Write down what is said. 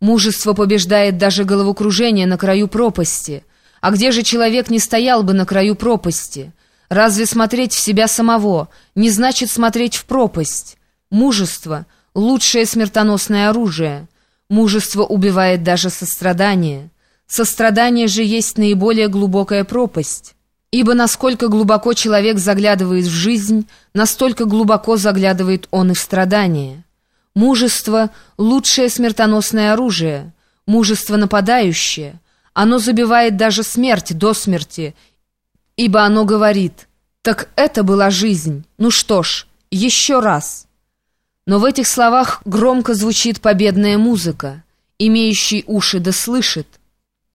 Мужество побеждает даже головокружение на краю пропасти. А где же человек не стоял бы на краю пропасти? Разве смотреть в себя самого не значит смотреть в пропасть? Мужество — лучшее смертоносное оружие. Мужество убивает даже сострадание. Сострадание же есть наиболее глубокая пропасть. Ибо насколько глубоко человек заглядывает в жизнь, настолько глубоко заглядывает он и в страдания. Мужество — лучшее смертоносное оружие, мужество нападающее. Оно забивает даже смерть до смерти, ибо оно говорит «Так это была жизнь, ну что ж, еще раз». Но в этих словах громко звучит победная музыка, имеющий уши да слышит —